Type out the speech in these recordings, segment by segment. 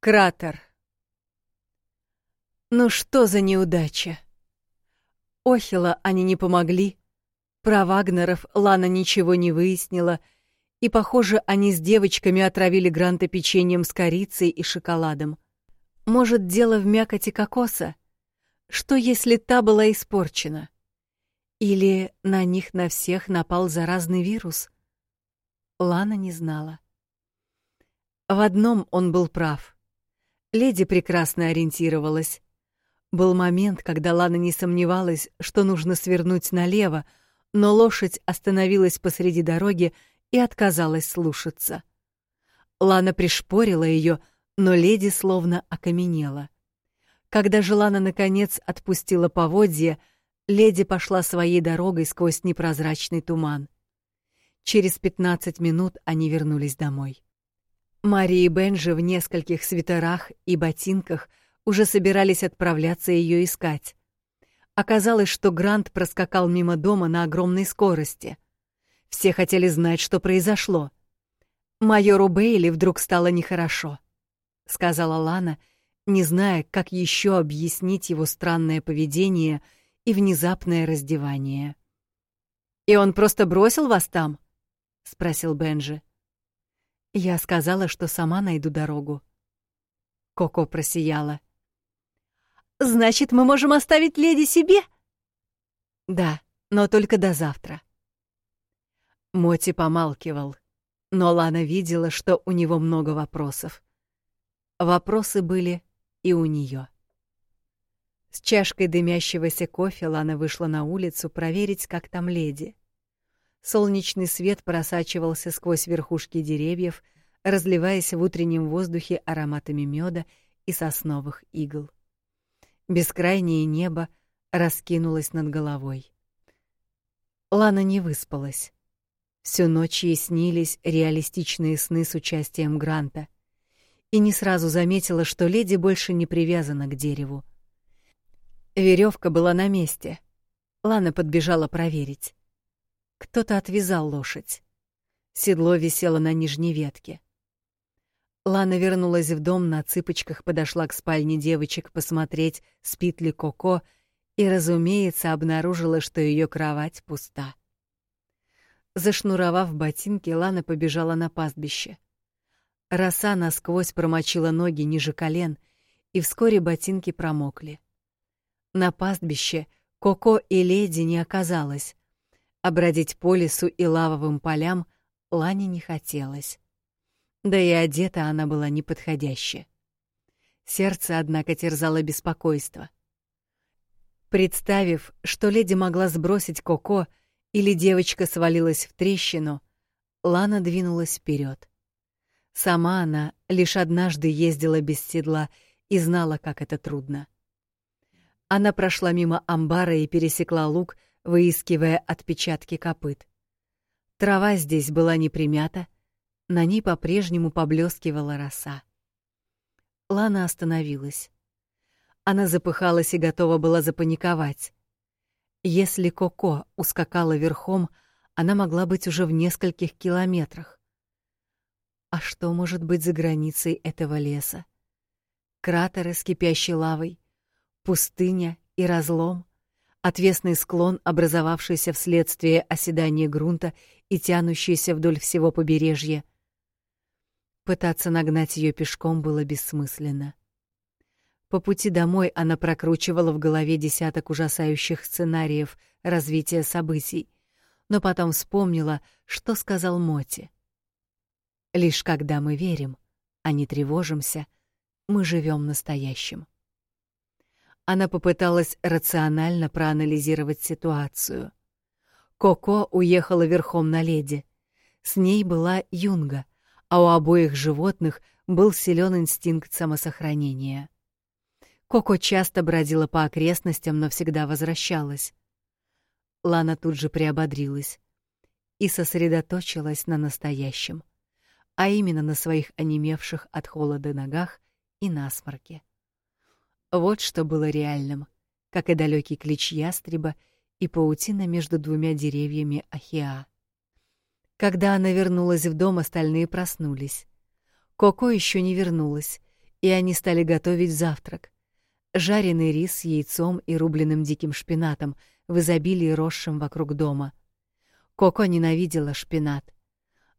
Кратер. Ну что за неудача? Охила они не помогли. Про Вагнеров Лана ничего не выяснила, и, похоже, они с девочками отравили Гранта печеньем с корицей и шоколадом. Может, дело в мякоти кокоса? Что, если та была испорчена? Или на них на всех напал заразный вирус? Лана не знала. В одном он был прав. Леди прекрасно ориентировалась. Был момент, когда Лана не сомневалась, что нужно свернуть налево, но лошадь остановилась посреди дороги и отказалась слушаться. Лана пришпорила ее, но леди словно окаменела. Когда же Лана наконец отпустила поводья, леди пошла своей дорогой сквозь непрозрачный туман. Через пятнадцать минут они вернулись домой. Мари и Бенжи в нескольких свитерах и ботинках уже собирались отправляться ее искать. Оказалось, что Грант проскакал мимо дома на огромной скорости. Все хотели знать, что произошло. Майору Бейли вдруг стало нехорошо, сказала Лана, не зная, как еще объяснить его странное поведение и внезапное раздевание. И он просто бросил вас там? спросил Бенжи. Я сказала, что сама найду дорогу. Коко просияла. Значит, мы можем оставить леди себе? Да, но только до завтра. Моти помалкивал, но Лана видела, что у него много вопросов. Вопросы были и у нее. С чашкой дымящегося кофе Лана вышла на улицу проверить, как там леди. Солнечный свет просачивался сквозь верхушки деревьев, разливаясь в утреннем воздухе ароматами меда и сосновых игл. Бескрайнее небо раскинулось над головой. Лана не выспалась. Всю ночь ей снились реалистичные сны с участием Гранта, и не сразу заметила, что леди больше не привязана к дереву. Веревка была на месте. Лана подбежала проверить. Кто-то отвязал лошадь. Седло висело на нижней ветке. Лана вернулась в дом на цыпочках, подошла к спальне девочек посмотреть, спит ли Коко, и, разумеется, обнаружила, что ее кровать пуста. Зашнуровав ботинки, Лана побежала на пастбище. Роса насквозь промочила ноги ниже колен, и вскоре ботинки промокли. На пастбище Коко и леди не оказалось, а бродить по лесу и лавовым полям Лане не хотелось. Да и одета она была неподходяще. Сердце, однако, терзало беспокойство. Представив, что леди могла сбросить Коко или девочка свалилась в трещину, Лана двинулась вперед. Сама она лишь однажды ездила без седла и знала, как это трудно. Она прошла мимо амбара и пересекла луг, выискивая отпечатки копыт. Трава здесь была не примята, на ней по-прежнему поблескивала роса. Лана остановилась. Она запыхалась и готова была запаниковать. Если Коко ускакала верхом, она могла быть уже в нескольких километрах. А что может быть за границей этого леса? Кратеры с кипящей лавой, пустыня и разлом, отвесный склон, образовавшийся вследствие оседания грунта и тянущийся вдоль всего побережья — Пытаться нагнать ее пешком было бессмысленно. По пути домой она прокручивала в голове десяток ужасающих сценариев развития событий, но потом вспомнила, что сказал Моти. Лишь когда мы верим, а не тревожимся, мы живем настоящим. Она попыталась рационально проанализировать ситуацию. Коко уехала верхом на леди. С ней была Юнга — а у обоих животных был силен инстинкт самосохранения. Коко часто бродила по окрестностям, но всегда возвращалась. Лана тут же приободрилась и сосредоточилась на настоящем, а именно на своих онемевших от холода ногах и насморке. Вот что было реальным, как и далекий клич ястреба и паутина между двумя деревьями ахиа. Когда она вернулась в дом, остальные проснулись. Коко еще не вернулась, и они стали готовить завтрак. Жареный рис с яйцом и рубленым диким шпинатом в изобилии росшим вокруг дома. Коко ненавидела шпинат.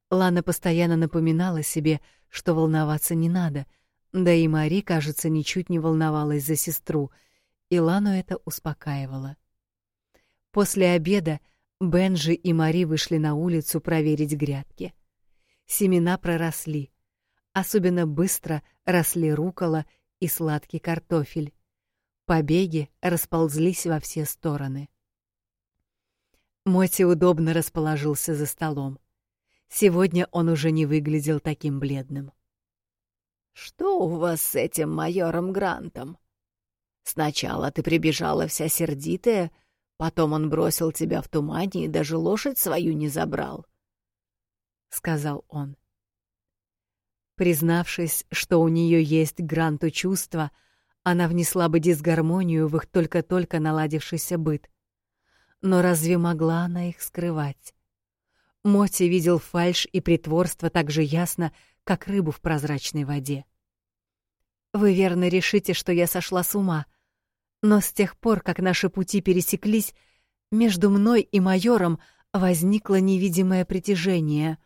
Лана постоянно напоминала себе, что волноваться не надо, да и Мари, кажется, ничуть не волновалась за сестру, и Лану это успокаивало. После обеда Бенжи и Мари вышли на улицу проверить грядки. Семена проросли. Особенно быстро росли рукола и сладкий картофель. Побеги расползлись во все стороны. Моти удобно расположился за столом. Сегодня он уже не выглядел таким бледным. «Что у вас с этим майором Грантом? Сначала ты прибежала вся сердитая, потом он бросил тебя в тумане и даже лошадь свою не забрал», — сказал он. Признавшись, что у нее есть Гранту чувства, она внесла бы дисгармонию в их только-только наладившийся быт. Но разве могла она их скрывать? Моти видел фальшь и притворство так же ясно, как рыбу в прозрачной воде. Вы верно решите, что я сошла с ума, но с тех пор, как наши пути пересеклись, между мной и майором возникло невидимое притяжение.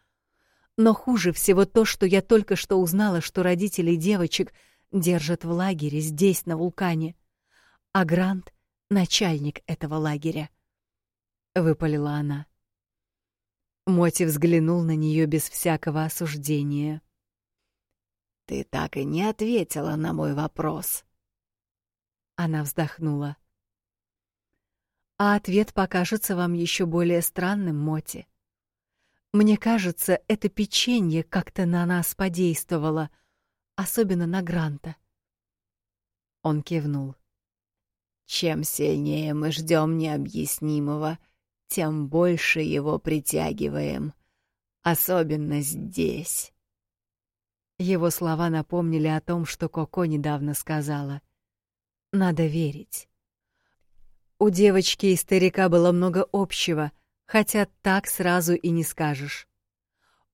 Но хуже всего то, что я только что узнала, что родители девочек держат в лагере здесь, на вулкане, а Грант — начальник этого лагеря. Выпалила она. Моти взглянул на нее без всякого осуждения. «Ты так и не ответила на мой вопрос». Она вздохнула. «А ответ покажется вам еще более странным, Моти. Мне кажется, это печенье как-то на нас подействовало, особенно на Гранта». Он кивнул. «Чем сильнее мы ждем необъяснимого, — тем больше его притягиваем, особенно здесь. Его слова напомнили о том, что Коко недавно сказала. Надо верить. У девочки и старика было много общего, хотя так сразу и не скажешь.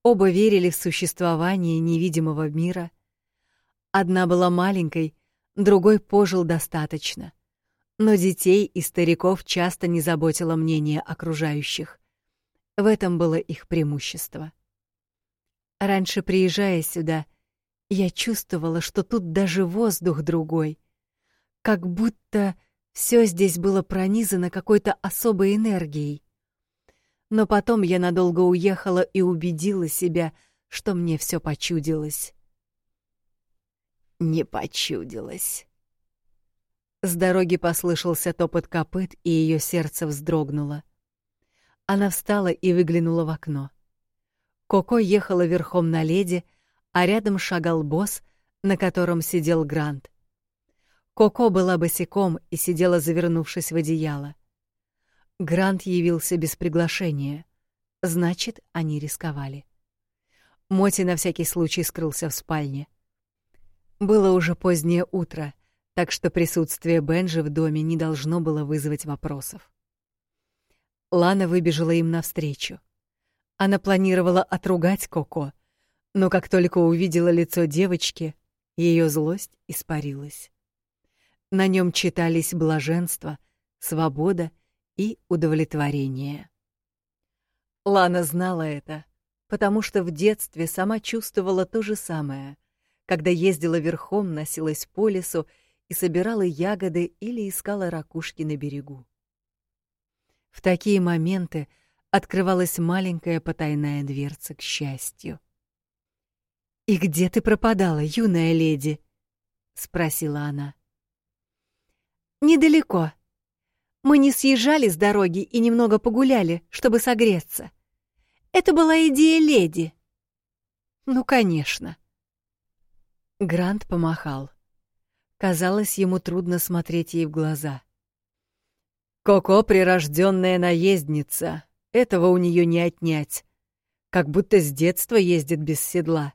Оба верили в существование невидимого мира. Одна была маленькой, другой пожил достаточно. Но детей и стариков часто не заботило мнение окружающих. В этом было их преимущество. Раньше, приезжая сюда, я чувствовала, что тут даже воздух другой, как будто все здесь было пронизано какой-то особой энергией. Но потом я надолго уехала и убедила себя, что мне все почудилось. Не почудилось. С дороги послышался топот копыт, и ее сердце вздрогнуло. Она встала и выглянула в окно. Коко ехала верхом на леди, а рядом шагал босс, на котором сидел Грант. Коко была босиком и сидела, завернувшись в одеяло. Грант явился без приглашения. Значит, они рисковали. Моти на всякий случай скрылся в спальне. Было уже позднее утро — так что присутствие Бенжи в доме не должно было вызвать вопросов. Лана выбежала им навстречу. Она планировала отругать Коко, но как только увидела лицо девочки, ее злость испарилась. На нем читались блаженство, свобода и удовлетворение. Лана знала это, потому что в детстве сама чувствовала то же самое, когда ездила верхом, носилась по лесу и собирала ягоды или искала ракушки на берегу. В такие моменты открывалась маленькая потайная дверца к счастью. «И где ты пропадала, юная леди?» — спросила она. «Недалеко. Мы не съезжали с дороги и немного погуляли, чтобы согреться. Это была идея леди». «Ну, конечно». Грант помахал. Казалось, ему трудно смотреть ей в глаза. Коко — прирожденная наездница. Этого у нее не отнять. Как будто с детства ездит без седла.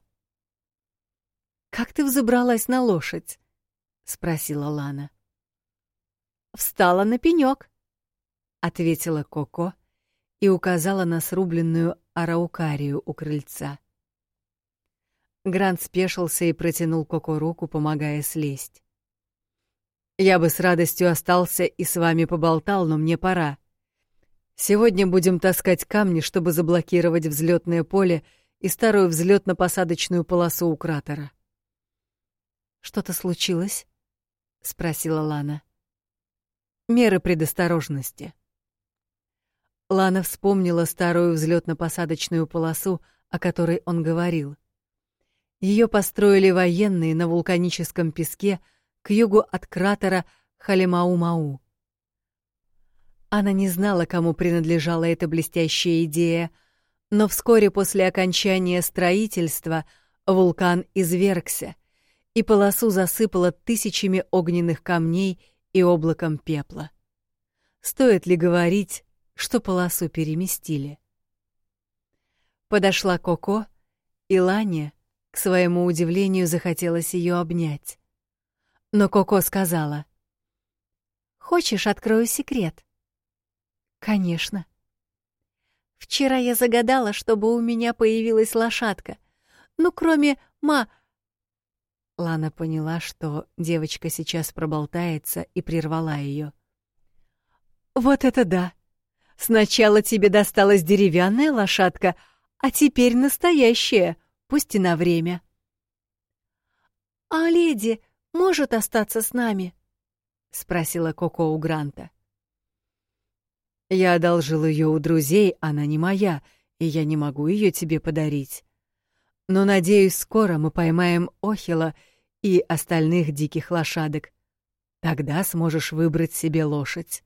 «Как ты взобралась на лошадь?» — спросила Лана. «Встала на пенек», — ответила Коко и указала на срубленную араукарию у крыльца. Грант спешился и протянул Коко руку, помогая слезть. «Я бы с радостью остался и с вами поболтал, но мне пора. Сегодня будем таскать камни, чтобы заблокировать взлетное поле и старую взлетно-посадочную полосу у кратера». «Что-то случилось?» — спросила Лана. «Меры предосторожности». Лана вспомнила старую взлетно-посадочную полосу, о которой он говорил. Ее построили военные на вулканическом песке к югу от кратера Халимау-Мау. Она не знала, кому принадлежала эта блестящая идея, но вскоре после окончания строительства вулкан извергся, и полосу засыпало тысячами огненных камней и облаком пепла. Стоит ли говорить, что полосу переместили. Подошла Коко, и Лане, к своему удивлению, захотелось ее обнять. Но Коко сказала: "Хочешь, открою секрет?" "Конечно. Вчера я загадала, чтобы у меня появилась лошадка. Ну, кроме ма Лана поняла, что девочка сейчас проболтается, и прервала ее. «Вот это да! Сначала тебе досталась деревянная лошадка, а теперь настоящая, пусть и на время. А леди может остаться с нами? спросила Коко у Гранта. Я одолжил ее у друзей, она не моя, и я не могу ее тебе подарить. Но надеюсь, скоро мы поймаем Охила и остальных диких лошадок. Тогда сможешь выбрать себе лошадь.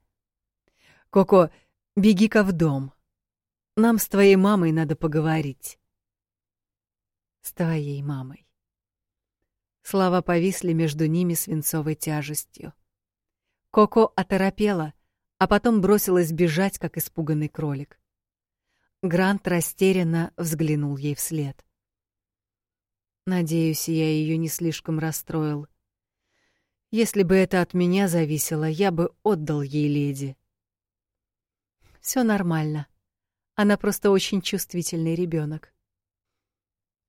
Коко, Беги-ка в дом. Нам с твоей мамой надо поговорить. С твоей мамой. Слова повисли между ними свинцовой тяжестью. Коко оторопела, а потом бросилась бежать, как испуганный кролик. Грант растерянно взглянул ей вслед. Надеюсь, я ее не слишком расстроил. Если бы это от меня зависело, я бы отдал ей леди. Все нормально. Она просто очень чувствительный ребенок.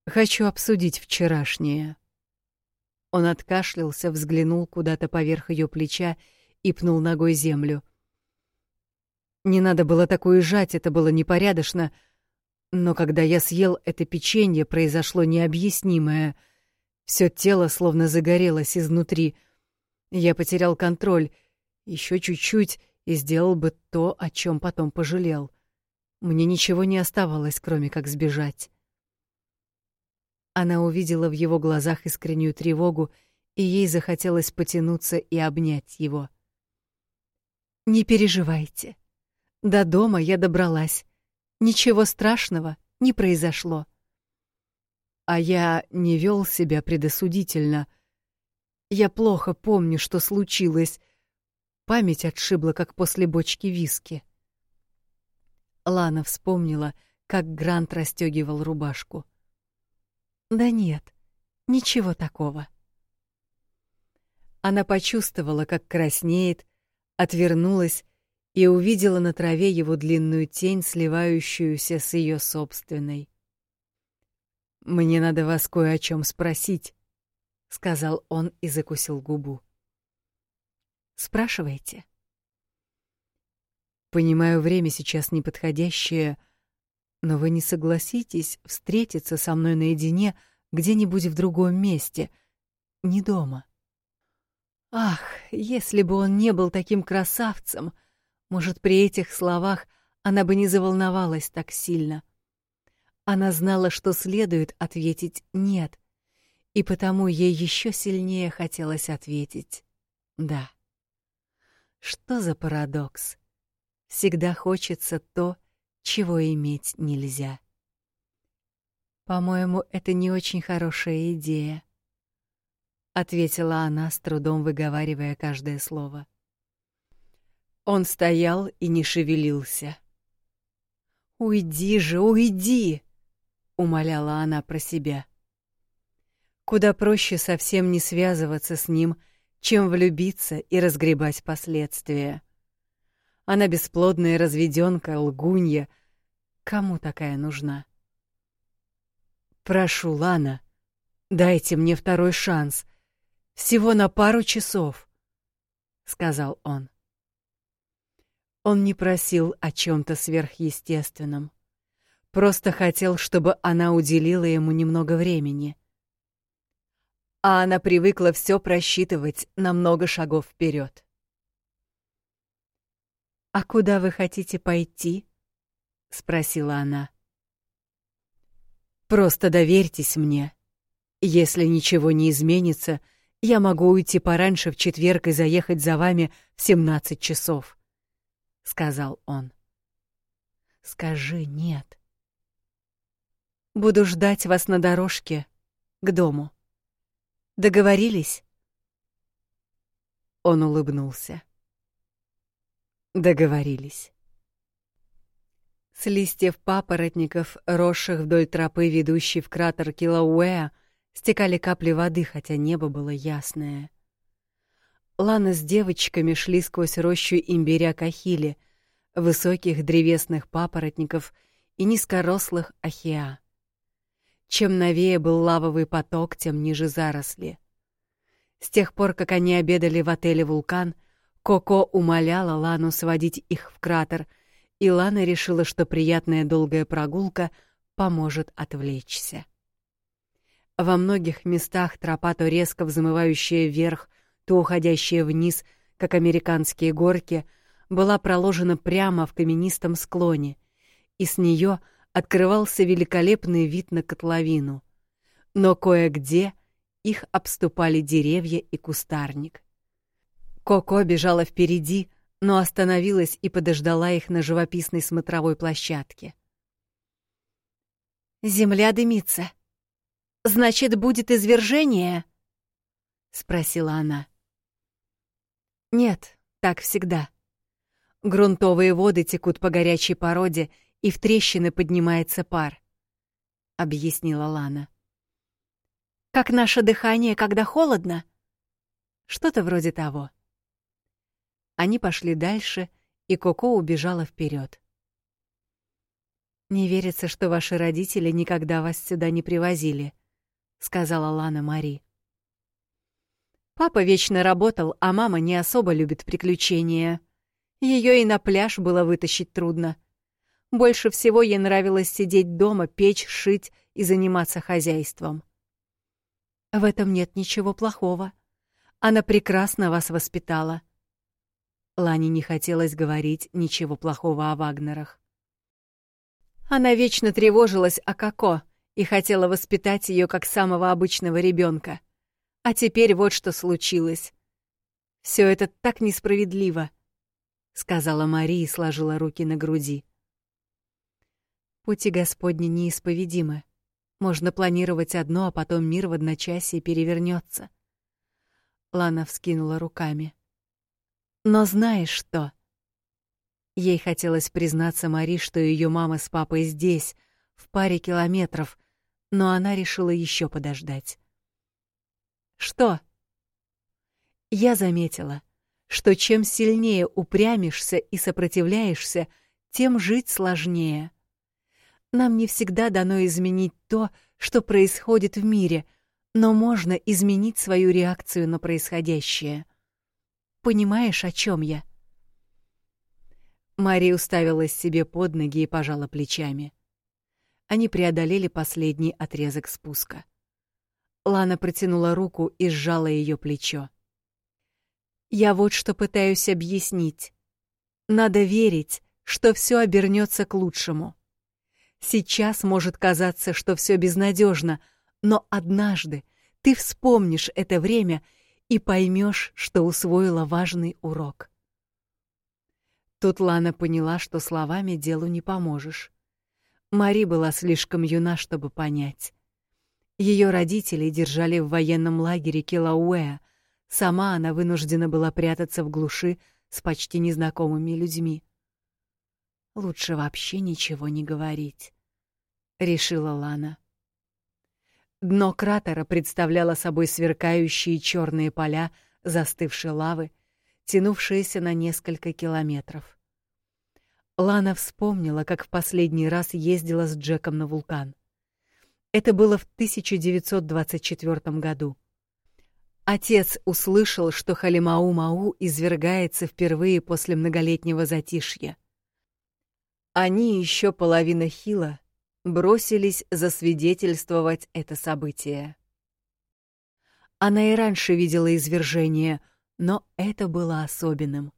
Хочу обсудить вчерашнее. Он откашлялся, взглянул куда-то поверх ее плеча и пнул ногой землю. Не надо было так уезжать, это было непорядочно. Но когда я съел это печенье, произошло необъяснимое. Все тело словно загорелось изнутри. Я потерял контроль. Еще чуть-чуть, и сделал бы то, о чем потом пожалел. Мне ничего не оставалось, кроме как сбежать. Она увидела в его глазах искреннюю тревогу, и ей захотелось потянуться и обнять его. «Не переживайте. До дома я добралась. Ничего страшного не произошло. А я не вел себя предосудительно. Я плохо помню, что случилось, Память отшибла, как после бочки виски. Лана вспомнила, как Грант расстегивал рубашку. Да нет, ничего такого. Она почувствовала, как краснеет, отвернулась и увидела на траве его длинную тень, сливающуюся с ее собственной. Мне надо вас кое о чем спросить, сказал он и закусил губу. Спрашивайте. Понимаю, время сейчас неподходящее, но вы не согласитесь встретиться со мной наедине где-нибудь в другом месте, не дома. Ах, если бы он не был таким красавцем, может, при этих словах она бы не заволновалась так сильно. Она знала, что следует ответить «нет», и потому ей еще сильнее хотелось ответить «да». Что за парадокс? Всегда хочется то, чего иметь нельзя. По-моему, это не очень хорошая идея, ответила она, с трудом выговаривая каждое слово. Он стоял и не шевелился. Уйди же, уйди, умоляла она про себя. Куда проще совсем не связываться с ним чем влюбиться и разгребать последствия. Она бесплодная разведёнка, лгунья. Кому такая нужна? Прошу, Лана, Дайте мне второй шанс. Всего на пару часов, сказал он. Он не просил о чем то сверхъестественном. Просто хотел, чтобы она уделила ему немного времени. А она привыкла все просчитывать на много шагов вперед. «А куда вы хотите пойти?» — спросила она. «Просто доверьтесь мне. Если ничего не изменится, я могу уйти пораньше в четверг и заехать за вами в семнадцать часов», — сказал он. «Скажи нет». «Буду ждать вас на дорожке к дому. Договорились?» Он улыбнулся. Договорились. С листьев папоротников, росших вдоль тропы, ведущей в кратер Килауэа, стекали капли воды, хотя небо было ясное. Лана с девочками шли сквозь рощу имбиря кахили, высоких древесных папоротников и низкорослых ахиа. Чем новее был лавовый поток, тем ниже заросли. С тех пор, как они обедали в отеле «Вулкан», Коко умоляла Лану сводить их в кратер, и Лана решила, что приятная долгая прогулка поможет отвлечься. Во многих местах тропа то резко взмывающая вверх, то уходящая вниз, как американские горки, была проложена прямо в каменистом склоне, и с нее открывался великолепный вид на котловину. Но кое-где их обступали деревья и кустарник. Коко бежала впереди, но остановилась и подождала их на живописной смотровой площадке. «Земля дымится. Значит, будет извержение?» — спросила она. «Нет, так всегда. Грунтовые воды текут по горячей породе, и в трещины поднимается пар», — объяснила Лана. «Как наше дыхание, когда холодно?» «Что-то вроде того». Они пошли дальше, и Коко убежала вперед. «Не верится, что ваши родители никогда вас сюда не привозили», — сказала Лана Мари. «Папа вечно работал, а мама не особо любит приключения. Ее и на пляж было вытащить трудно. Больше всего ей нравилось сидеть дома, печь, шить и заниматься хозяйством. В этом нет ничего плохого. Она прекрасно вас воспитала. Лане не хотелось говорить ничего плохого о Вагнерах. Она вечно тревожилась о Коко и хотела воспитать ее как самого обычного ребенка. А теперь вот что случилось. Все это так несправедливо, сказала Мария и сложила руки на груди. Пути Господни неисповедимы. Можно планировать одно, а потом мир в одночасье перевернется. Лана вскинула руками. Но знаешь что? Ей хотелось признаться Мари, что ее мама с папой здесь, в паре километров, но она решила еще подождать. Что? Я заметила, что чем сильнее упрямишься и сопротивляешься, тем жить сложнее. Нам не всегда дано изменить то, что происходит в мире, но можно изменить свою реакцию на происходящее. Понимаешь, о чем я?» Мария уставилась себе под ноги и пожала плечами. Они преодолели последний отрезок спуска. Лана протянула руку и сжала ее плечо. «Я вот что пытаюсь объяснить. Надо верить, что все обернется к лучшему. Сейчас может казаться, что все безнадежно, но однажды ты вспомнишь это время — и поймешь, что усвоила важный урок. Тут Лана поняла, что словами делу не поможешь. Мари была слишком юна, чтобы понять. Ее родители держали в военном лагере Килауэа. Сама она вынуждена была прятаться в глуши с почти незнакомыми людьми. Лучше вообще ничего не говорить, решила Лана. Дно кратера представляло собой сверкающие черные поля застывшей лавы, тянувшиеся на несколько километров. Лана вспомнила, как в последний раз ездила с Джеком на вулкан. Это было в 1924 году. Отец услышал, что Халимау-Мау извергается впервые после многолетнего затишья. Они еще половина Хила бросились засвидетельствовать это событие. Она и раньше видела извержение, но это было особенным.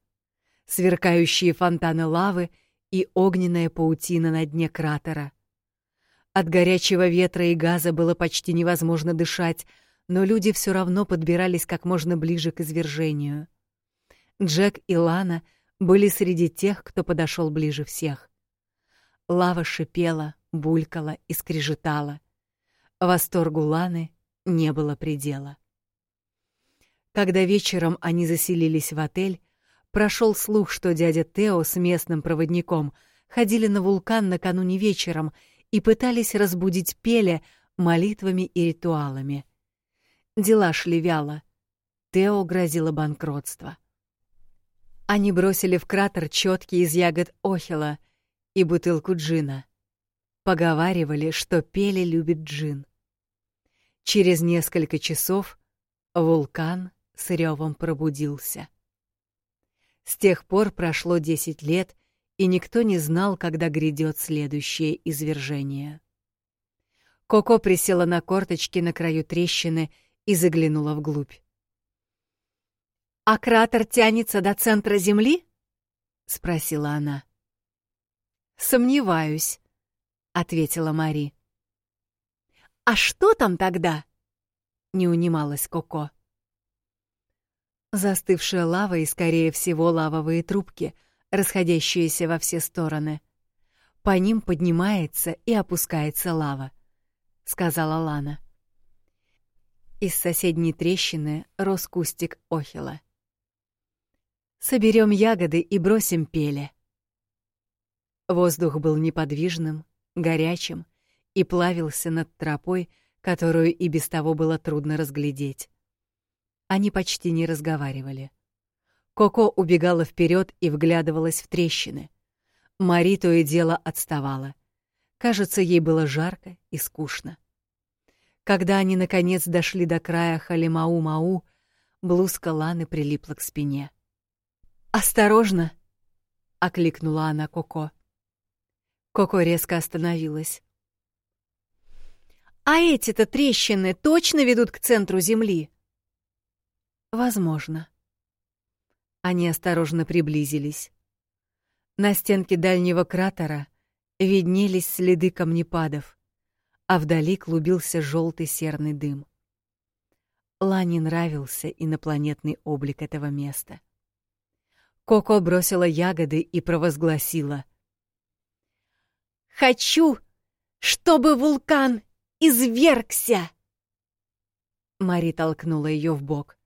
Сверкающие фонтаны лавы и огненная паутина на дне кратера. От горячего ветра и газа было почти невозможно дышать, но люди все равно подбирались как можно ближе к извержению. Джек и Лана были среди тех, кто подошел ближе всех. Лава шипела, булькала и скрежетала. Восторгу Ланы не было предела. Когда вечером они заселились в отель, прошел слух, что дядя Тео с местным проводником ходили на вулкан накануне вечером и пытались разбудить Пеля молитвами и ритуалами. Дела шли вяло. Тео грозило банкротство. Они бросили в кратер четки из ягод охила и бутылку джина. Поговаривали, что Пели любит джин. Через несколько часов вулкан с ревом пробудился. С тех пор прошло десять лет, и никто не знал, когда грядет следующее извержение. Коко присела на корточки на краю трещины и заглянула вглубь. «А кратер тянется до центра Земли?» — спросила она. «Сомневаюсь», — ответила Мари. «А что там тогда?» — не унималась Коко. Застывшая лава и, скорее всего, лавовые трубки, расходящиеся во все стороны. По ним поднимается и опускается лава, — сказала Лана. Из соседней трещины рос кустик охила. Соберем ягоды и бросим пеле. Воздух был неподвижным, горячим и плавился над тропой, которую и без того было трудно разглядеть. Они почти не разговаривали. Коко убегала вперед и вглядывалась в трещины. Мари то и дело отставала. Кажется, ей было жарко и скучно. Когда они наконец дошли до края Халимау-Мау, блузка Ланы прилипла к спине. «Осторожно!» — окликнула она Коко. Коко резко остановилась. «А эти-то трещины точно ведут к центру Земли?» Возможно. Они осторожно приблизились. На стенке дальнего кратера виднелись следы камнепадов, а вдали клубился желтый серный дым. Лане нравился инопланетный облик этого места. Коко бросила ягоды и провозгласила. «Хочу, чтобы вулкан извергся!» Мари толкнула ее в бок.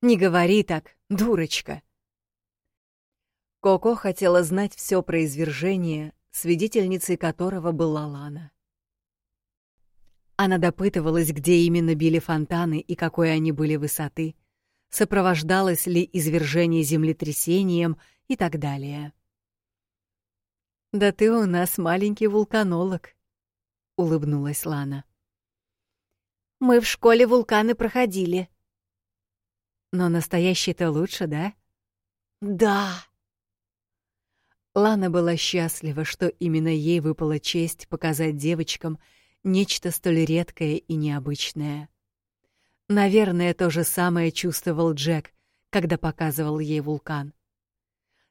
Не говори так, дурочка. Коко хотела знать все про извержение, свидетельницей которого была Лана. Она допытывалась, где именно били фонтаны и какой они были высоты, сопровождалось ли извержение землетрясением и так далее. «Да ты у нас маленький вулканолог», — улыбнулась Лана. «Мы в школе вулканы проходили», но настоящий-то лучше, да? Да. Лана была счастлива, что именно ей выпала честь показать девочкам нечто столь редкое и необычное. Наверное, то же самое чувствовал Джек, когда показывал ей вулкан.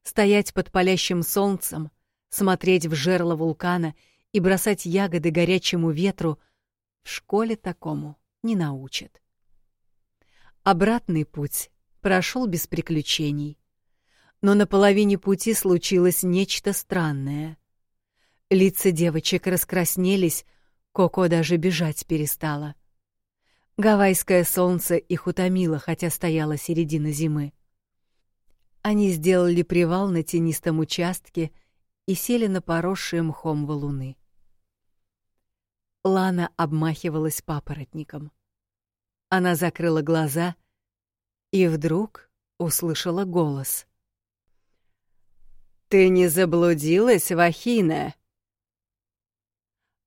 Стоять под палящим солнцем, смотреть в жерло вулкана и бросать ягоды горячему ветру в школе такому не научат. Обратный путь прошел без приключений. Но на половине пути случилось нечто странное. Лица девочек раскраснелись, Коко даже бежать перестала. Гавайское солнце их утомило, хотя стояла середина зимы. Они сделали привал на тенистом участке и сели на поросшие мхом валуны. Лана обмахивалась папоротником. Она закрыла глаза и вдруг услышала голос. «Ты не заблудилась, Вахина?»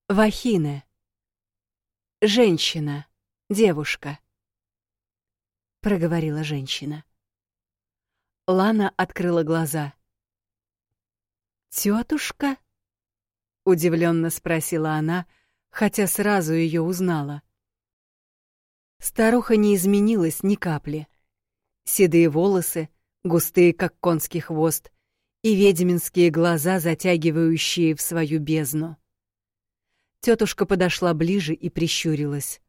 Вахина женщина, девушка, проговорила женщина. Лана открыла глаза. Тетушка? удивленно спросила она, хотя сразу ее узнала. Старуха не изменилась ни капли. Седые волосы, густые, как конский хвост, и ведьминские глаза, затягивающие в свою бездну. Тетушка подошла ближе и прищурилась.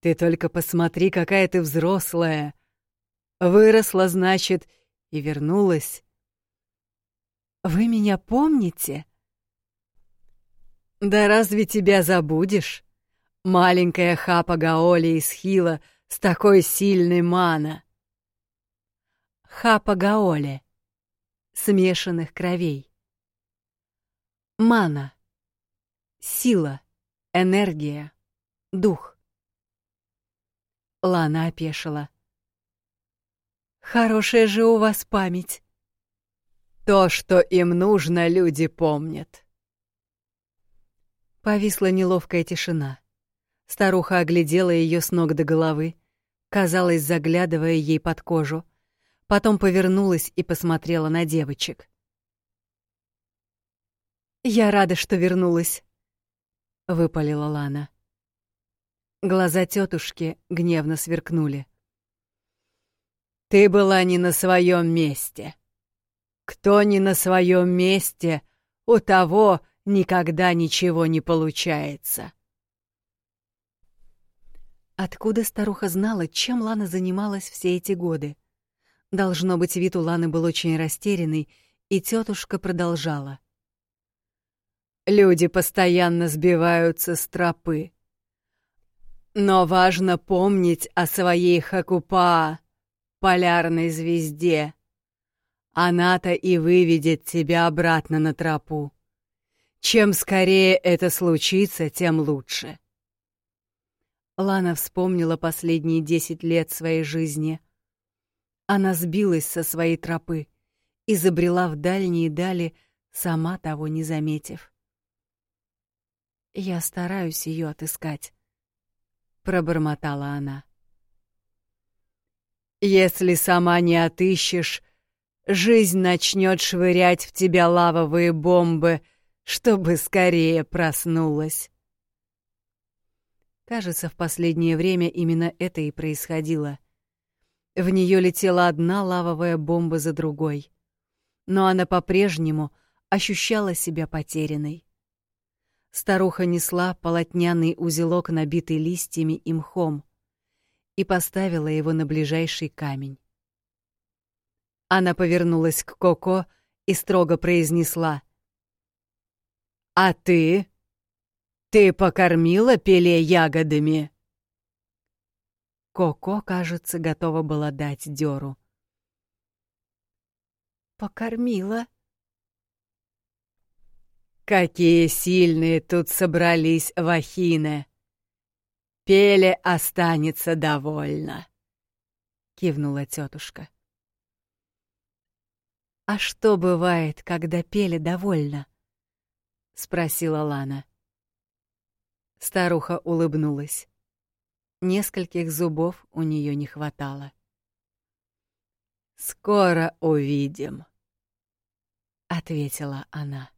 «Ты только посмотри, какая ты взрослая! Выросла, значит, и вернулась. Вы меня помните?» «Да разве тебя забудешь? Маленькая хапа Гаоли из Хила с такой сильной мана!» Хапа Гаоли смешанных кровей. Мана. Сила, энергия, дух. Лана опешила. Хорошая же у вас память. То, что им нужно, люди помнят. Повисла неловкая тишина. Старуха оглядела ее с ног до головы, казалось, заглядывая ей под кожу, потом повернулась и посмотрела на девочек. «Я рада, что вернулась», — выпалила Лана. Глаза тетушки гневно сверкнули. «Ты была не на своем месте. Кто не на своем месте, у того никогда ничего не получается». Откуда старуха знала, чем Лана занималась все эти годы? Должно быть, вид у Ланы был очень растерянный, и тетушка продолжала. Люди постоянно сбиваются с тропы. Но важно помнить о своей Хакупа, полярной звезде. Она-то и выведет тебя обратно на тропу. Чем скорее это случится, тем лучше. Лана вспомнила последние десять лет своей жизни — она сбилась со своей тропы и забрела в дальние дали, сама того не заметив. «Я стараюсь ее отыскать», — пробормотала она. «Если сама не отыщешь, жизнь начнет швырять в тебя лавовые бомбы, чтобы скорее проснулась». Кажется, в последнее время именно это и происходило — в нее летела одна лавовая бомба за другой. Но она по-прежнему ощущала себя потерянной. Старуха несла полотняный узелок, набитый листьями и мхом, и поставила его на ближайший камень. Она повернулась к Коко и строго произнесла. «А ты? Ты покормила пеле ягодами?» Коко, кажется, готова была дать дёру. «Покормила». «Какие сильные тут собрались вахины! Пеле останется довольна», — кивнула тетушка. «А что бывает, когда Пеле довольна?» — спросила Лана. Старуха улыбнулась. Нескольких зубов у нее не хватало. «Скоро увидим», — ответила она.